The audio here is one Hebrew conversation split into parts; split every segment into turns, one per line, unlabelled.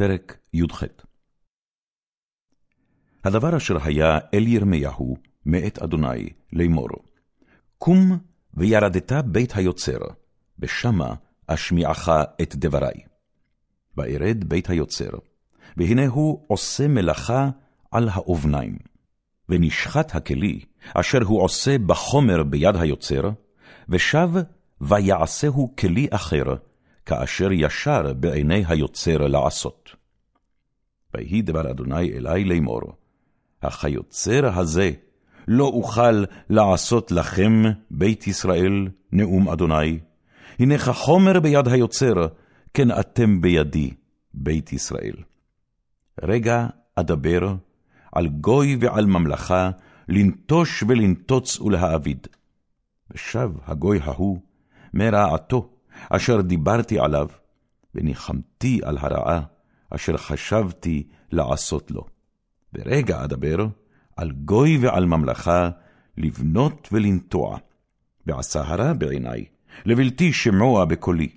פרק י"ח הדבר אשר היה אל ירמיהו מאת אדוני לאמור, קום וירדת בית היוצר, ושמה אשמיעך את דברי. וארד בית היוצר, והנה הוא עושה מלאכה על האובניים. ונשחט הכלי, אשר הוא עושה בחומר ביד היוצר, ושב ויעשהו כלי אחר, כאשר ישר בעיני היוצר לעשות. ויהי דבר אדוני אלי לאמור, הכיוצר הזה לא אוכל לעשות לכם, בית ישראל, נאום אדוני, הנה כחומר ביד היוצר, כן אתם בידי, בית ישראל. רגע אדבר על גוי ועל ממלכה, לנטוש ולנטוץ ולהאביד. ושב הגוי ההוא מרעתו, אשר דיברתי עליו, וניחמתי על הרעה, אשר חשבתי לעשות לו. ברגע אדבר על גוי ועל ממלכה, לבנות ולנטוע. ועשה הרע בעיני, לבלתי שמוע בקולי,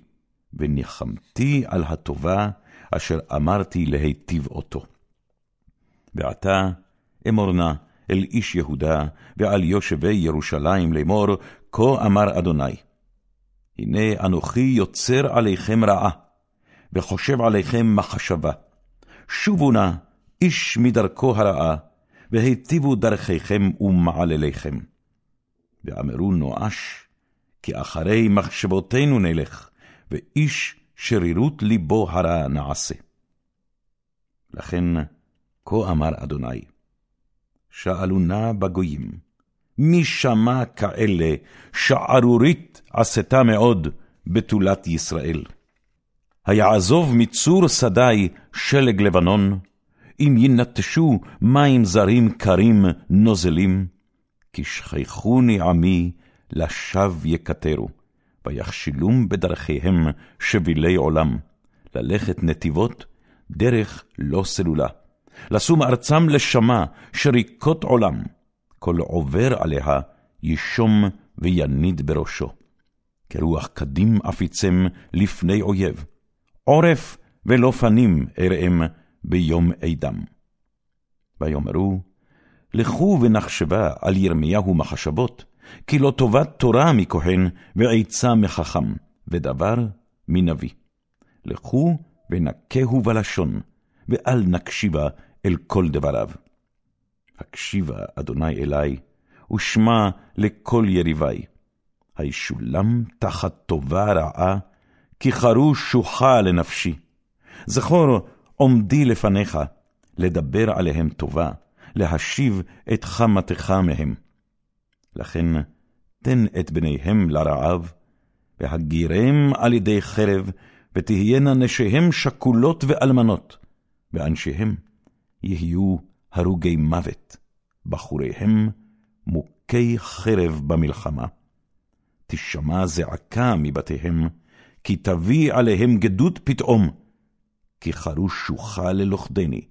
וניחמתי על הטובה, אשר אמרתי להיטיב אותו. ועתה אמור נא אל איש יהודה, ועל יושבי ירושלים לאמור, כה אמר אדוני, הנה אנוכי יוצר עליכם רעה, וחושב עליכם מחשבה. שובו נא איש מדרכו הרעה, והיטיבו דרכיכם ומעלליכם. ואמרו נואש, כי אחרי מחשבותינו נלך, ואיש שרירות ליבו הרע נעשה. לכן, כה אמר אדוני, שאלו נא בגויים, מי שמע כאלה שערורית עשתה מאוד בתולת ישראל? היעזוב מצור שדי שלג לבנון, אם ינטשו מים זרים קרים נוזלים, כי שכחוני עמי לשווא יקטרו, ויכשילום בדרכיהם שבילי עולם, ללכת נתיבות, דרך לא סלולה. לשום ארצם לשמה, שריקות עולם, כל עובר עליה ישום ויניד בראשו. כרוח קדים עפיצם לפני אויב, עורף ולא פנים אראם ביום עדם. ויאמרו, לכו ונחשבה על ירמיהו מחשבות, כי לא טובת תורה מכהן, ועצה מחכם, ודבר מנביא. לכו ונקהו בלשון, ואל נקשיבה אל כל דבריו. הקשיבה, אדוני אלי, ושמע לכל יריבי. הישולם תחת טובה רעה, כי חרו שוחה לנפשי. זכור עומדי לפניך, לדבר עליהם טובה, להשיב את חמתך מהם. לכן תן את בניהם לרעב, והגירם על ידי חרב, ותהיינה נשיהם שכולות ואלמנות, ואנשיהם יהיו הרוגי מוות, בחוריהם מוכי חרב במלחמה. תשמע זעקה מבתיהם, כי תביא עליהם גדות פתאום, כי חרוש שוחה ללוכדני,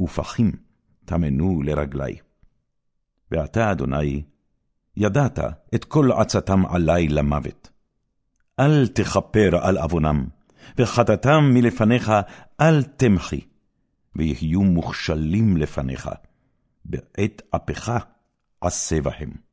ופחים טמנו לרגלי. ואתה, אדוני, ידעת את כל עצתם עלי למוות. אל תכפר על עוונם, וחטאתם מלפניך אל תמחי, ויהיו מוכשלים לפניך, בעת אפך עשה בהם.